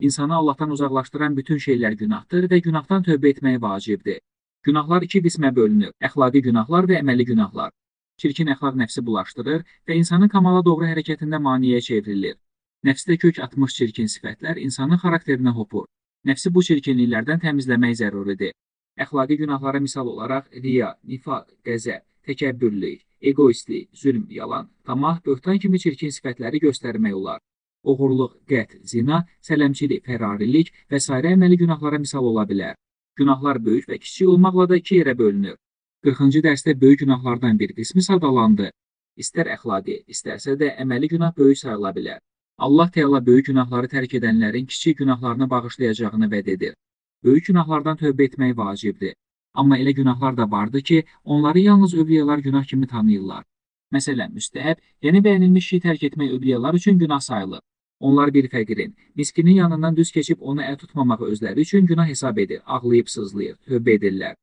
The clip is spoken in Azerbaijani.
İnsanı Allahdan uzaqlaşdıran bütün şeylər günahdır və günahdan tövbə etmək vacibdir. Günahlar iki qismə bölünür: əxlaqi günahlar və əməli günahlar. Çirkin əxlaq nəfsi bulaşdırır və insanın kamala doğru hərəkətində maneəyə çevrilir. Nəfsdə kök atmış çirkin sifətlər insanın xarakterinə hopur. Nəfsi bu çirkinliklərdən təmizləmək zəruridir. Əxlaqi günahlara misal olaraq riya, nifaq, qəzəb, təkəbbürlük, egoistlik, zülm, yalan, tamah, böhtan kimi çirkin sifətləri göstərmək olar. Oğurluq, qətl, zina, sələmçilik, fərarilik və sairə əməli günahlara misal ola bilər. Günahlar böyük və kiçik olmaqla da iki yerə bölünür. 40-cı dərsdə böyük günahlardan bir qismi sadalandı. İstər əxlaqi, istərsə də əməli günah böyük sayıla bilər. Allah Teala böyük günahları tərk edənlərin kiçik günahlarını bağışlayacağını vəd edir. Böyük günahlardan tövbə etmək vacibdir. Amma elə günahlar da vardı ki, onları yalnız övliyalar günah kimi tanıyırlar. Məsələn, müstəhəb, yeni bəyənilmiş şey tərk etmək övliyalar üçün günah sayılır. Onlar bir fəqirin, miskinin yanından düz keçib ona əl tutmamağı özləri üçün günah hesab edir, ağlayıb sızlayır, tövbə edirlər.